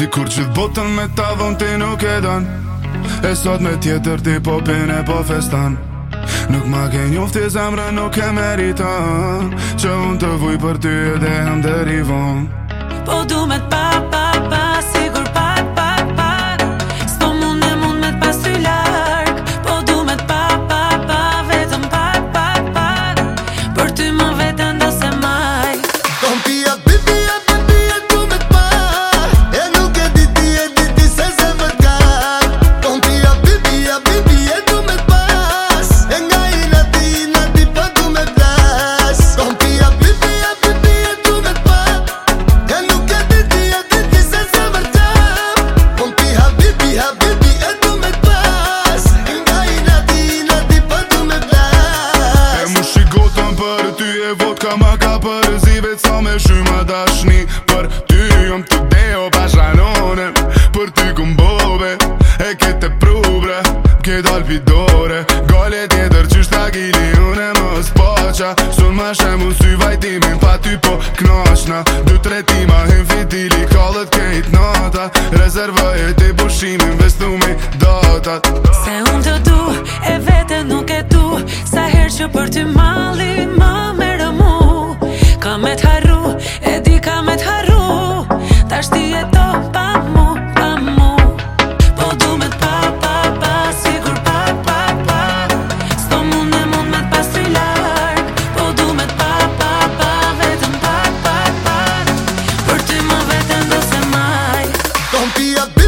Si kur gjithë botën me ta ti nuk e dan E sot me tjetër ti po pinë e po festan Nuk ma ke njofti zemrë nuk e meritan Që unë të vuj për ty edhe e më derivon Po du me të Mba ka për rëzive sa me shumë dashni ashni Për ty jëm të deo pashanone Për ty këm bobe E këtë e prubre Këtë alpidore Gollet tjetër që shta gili une më spoqa Sun më shemë unë sy vajtimin Pa ty po knashna Du të tima hën fitili Kallët kejt nata Rezervë e të bushimin Vestumi dotat Se unë të du E vete nuk e du Sa herë që për ty ma Don't be a